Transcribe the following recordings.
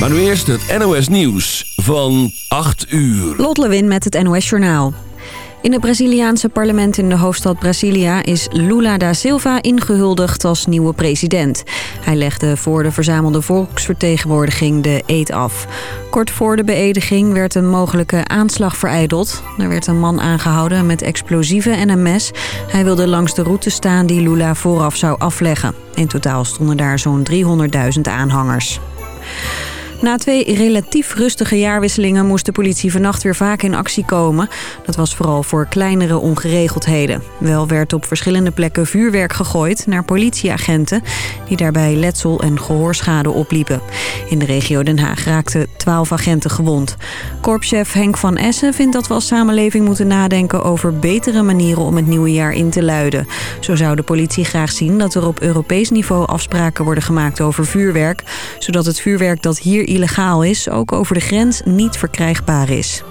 Maar nu eerst het NOS Nieuws van 8 uur. Lot Lewin met het NOS Journaal. In het Braziliaanse parlement in de hoofdstad Brasilia is Lula da Silva ingehuldigd als nieuwe president. Hij legde voor de verzamelde volksvertegenwoordiging de eed af. Kort voor de beëdiging werd een mogelijke aanslag vereideld. Er werd een man aangehouden met explosieven en een mes. Hij wilde langs de route staan die Lula vooraf zou afleggen. In totaal stonden daar zo'n 300.000 aanhangers. Na twee relatief rustige jaarwisselingen moest de politie vannacht weer vaak in actie komen. Dat was vooral voor kleinere ongeregeldheden. Wel werd op verschillende plekken vuurwerk gegooid naar politieagenten... die daarbij letsel en gehoorschade opliepen. In de regio Den Haag raakten twaalf agenten gewond. Korpschef Henk van Essen vindt dat we als samenleving moeten nadenken... over betere manieren om het nieuwe jaar in te luiden. Zo zou de politie graag zien dat er op Europees niveau afspraken worden gemaakt over vuurwerk... zodat het vuurwerk dat hier illegaal is, ook over de grens niet verkrijgbaar is.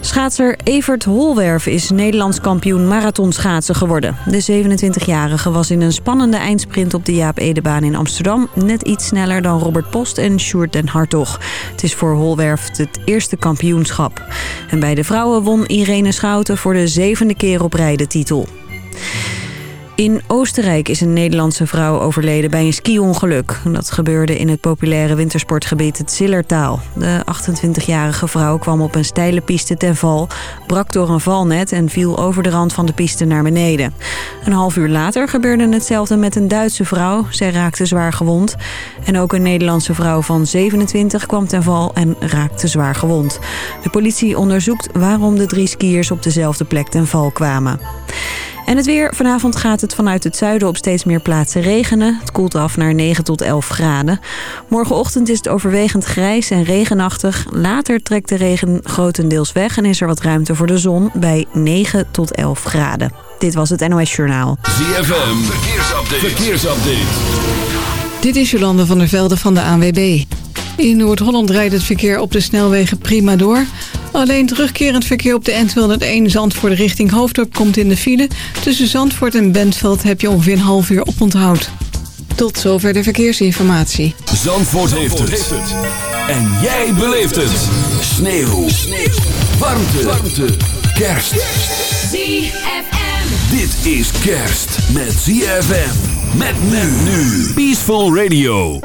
Schaatser Evert Holwerf is Nederlands kampioen marathonschaatsen geworden. De 27-jarige was in een spannende eindsprint op de Jaap Edebaan in Amsterdam... net iets sneller dan Robert Post en Sjoerd den Hartog. Het is voor Holwerf het eerste kampioenschap. En bij de vrouwen won Irene Schouten voor de zevende keer op rij de titel. In Oostenrijk is een Nederlandse vrouw overleden bij een ski-ongeluk. Dat gebeurde in het populaire wintersportgebied het Zillertaal. De 28-jarige vrouw kwam op een steile piste ten val, brak door een valnet en viel over de rand van de piste naar beneden. Een half uur later gebeurde hetzelfde met een Duitse vrouw. Zij raakte zwaar gewond. En ook een Nederlandse vrouw van 27 kwam ten val en raakte zwaar gewond. De politie onderzoekt waarom de drie skiers op dezelfde plek ten val kwamen. En het weer. Vanavond gaat het vanuit het zuiden op steeds meer plaatsen regenen. Het koelt af naar 9 tot 11 graden. Morgenochtend is het overwegend grijs en regenachtig. Later trekt de regen grotendeels weg en is er wat ruimte voor de zon bij 9 tot 11 graden. Dit was het NOS Journaal. ZFM, verkeersupdate. verkeersupdate. Dit is Jolande van der Velde van de ANWB. In Noord-Holland rijdt het verkeer op de snelwegen prima door. Alleen terugkerend verkeer op de N201 Zandvoort richting Hoofddorp komt in de file. Tussen Zandvoort en Bentveld heb je ongeveer een half uur oponthoud. Tot zover de verkeersinformatie. Zandvoort, heeft, het. En jij beleeft het. Sneeuw. Sneeuw. Warmte. Warmte. Kerst. ZFM. Dit is kerst met ZFM. Met men nu. Peaceful Radio.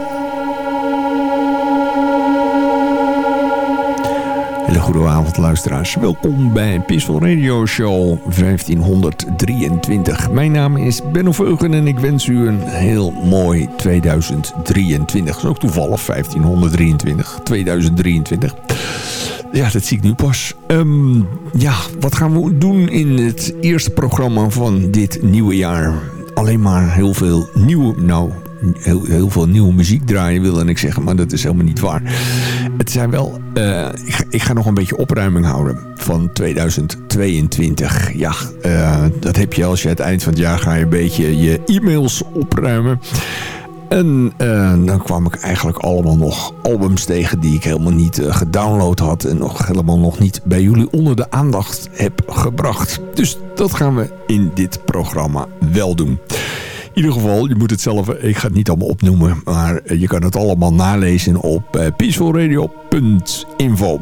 Hele goede avond luisteraars. Welkom bij Peaceful Radio Show 1523. Mijn naam is Benno Veugen en ik wens u een heel mooi 2023. Dat is ook toevallig 1523, 2023. Ja, dat zie ik nu pas. Ehm, ja, wat gaan we doen in het eerste programma van dit nieuwe jaar? Alleen maar heel veel nieuwe, nou heel, veel nieuwe muziek draaien wilde ik zeggen. Maar dat is helemaal niet waar. Het zijn wel... Uh, ik, ga, nog een beetje opruiming houden van 2022. Ja, uh, dat heb je als je het eind van het jaar ga je een beetje je e-mails opruimen. En uh, dan kwam ik eigenlijk allemaal nog albums tegen die ik helemaal niet gedownload had. En nog helemaal nog niet bij jullie onder de aandacht heb gebracht. Dus dat gaan we in dit programma wel doen. In ieder geval, je moet het zelf, ik ga het niet allemaal opnoemen, maar eh, je kan het allemaal nalezen op uh, peacefulradio.info.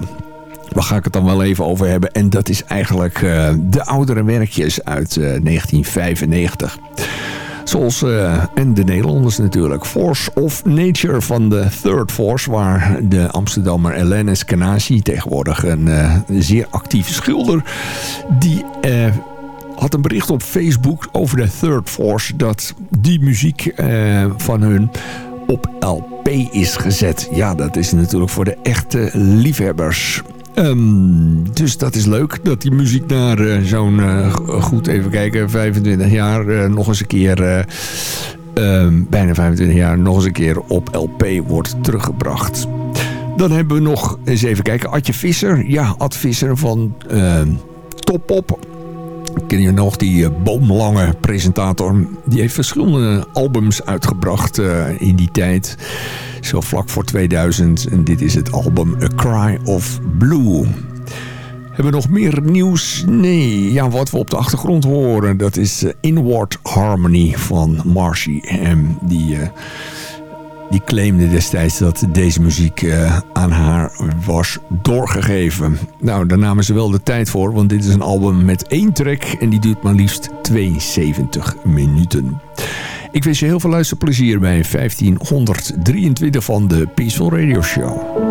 Waar ga ik het dan wel even over hebben? En dat is eigenlijk uh, de oudere werkjes uit uh, 1995. Zoals, en de Nederlanders natuurlijk. Force of Nature van de Third Force. Waar de Amsterdammer Elena Scanasi, tegenwoordig een zeer actieve schilder. Die had een bericht op Facebook over de Third Force... dat die muziek van hun op LP is gezet. Ja, dat is natuurlijk voor de echte liefhebbers... Um, dus dat is leuk dat die muziek naar uh, zo'n, uh, goed even kijken, 25 jaar nog eens een keer, um, bijna 25 jaar nog eens een keer op LP wordt teruggebracht. Dan hebben we nog, eens even kijken, Adje Visser. Ja, Ad Visser van Top Op. Ken je nog die boomlange presentator? Die heeft verschillende albums uitgebracht in die tijd. Zo vlak voor 2000. En dit is het album A Cry of Blue. Hebben we nog meer nieuws? Nee. Ja, wat we op de achtergrond horen, dat is Inward Harmony van Marcy M. Die Die claimde destijds dat deze muziek uh, aan haar was doorgegeven. Nou, daar namen ze wel de tijd voor, want dit is een album met één track en die duurt maar liefst 72 minuten. Ik wens je heel veel luisterplezier bij 1523 van de Peaceful Radio Show.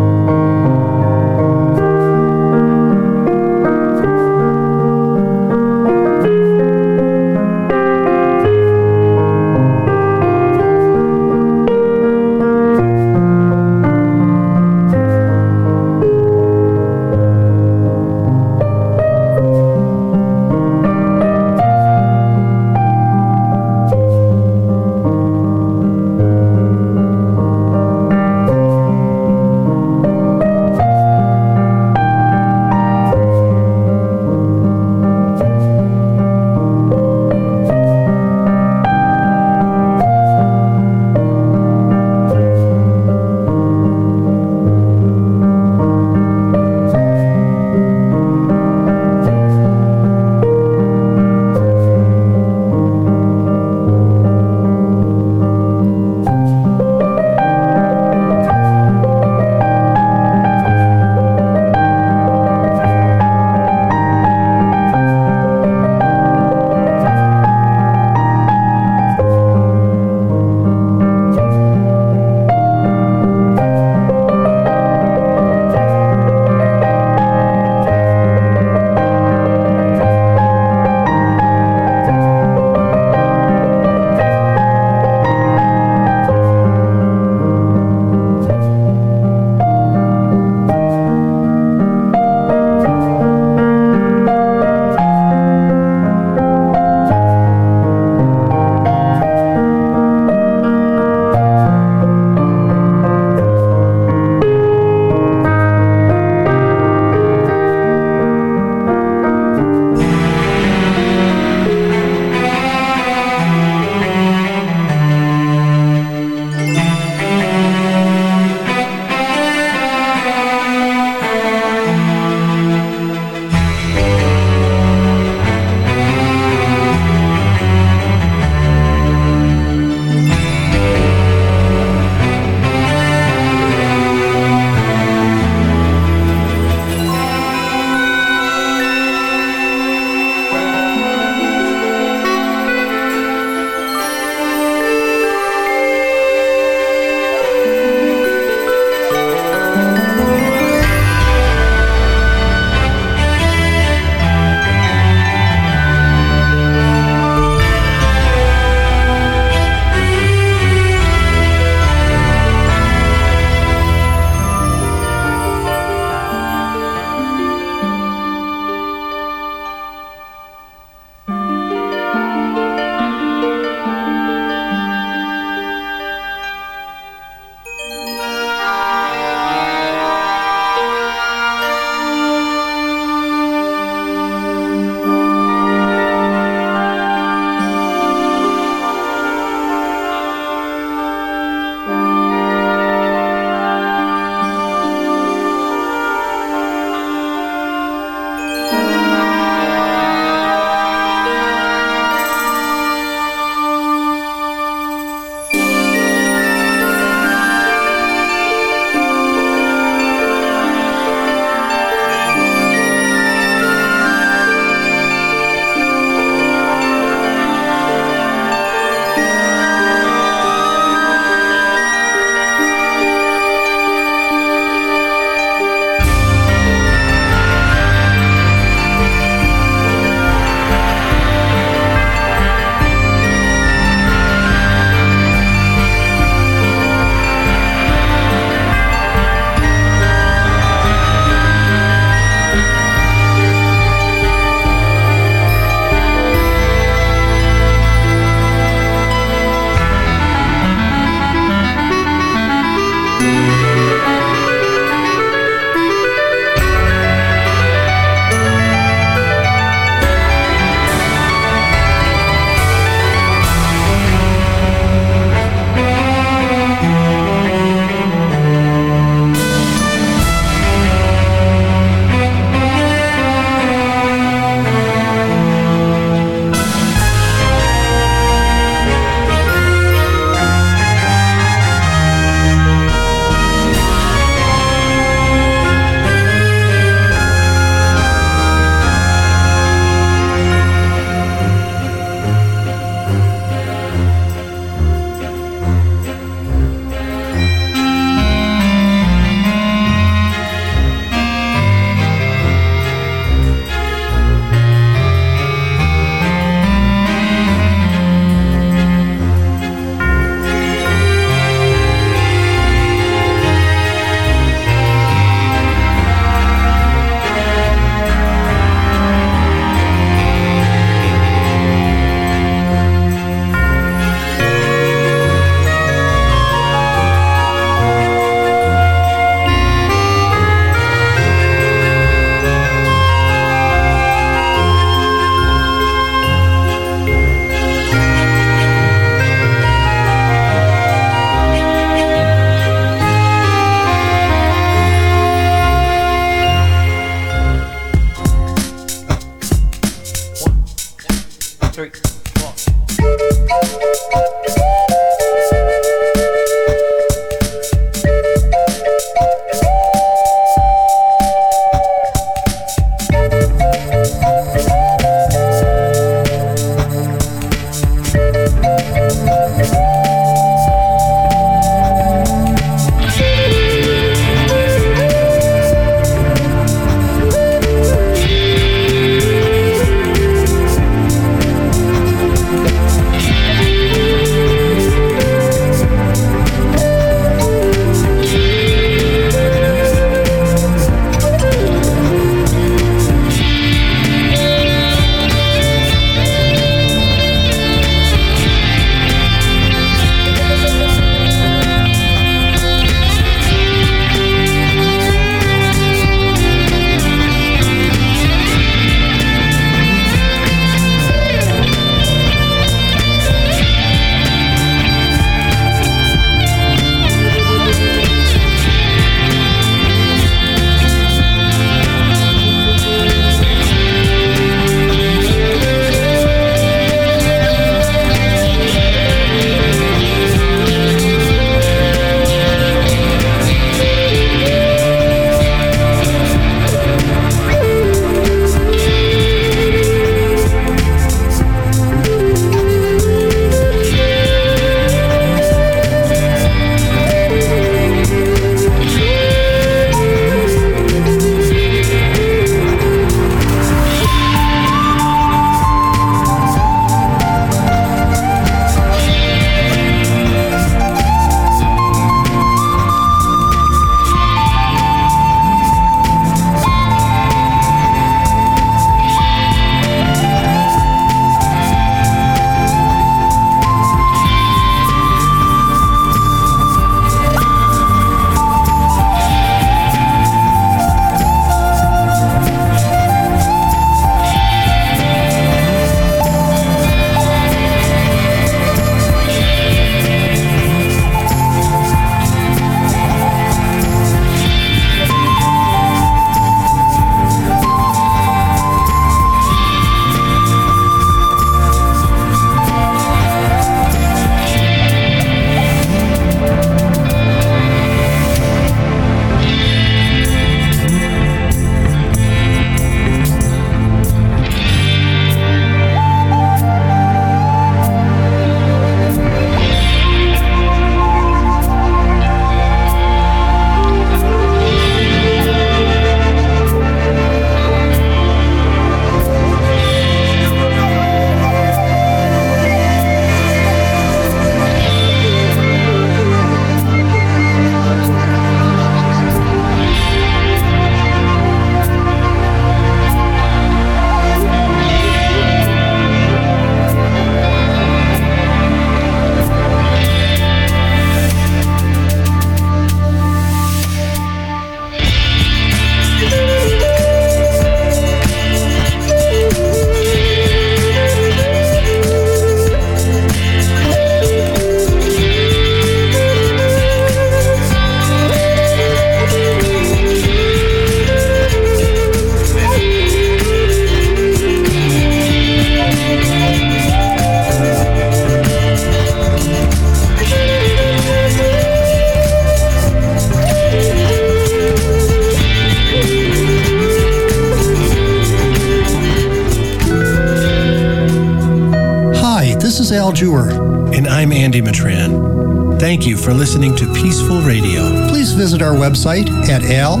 Thank you for listening to Peaceful Radio. Please visit our website at al-andy.com.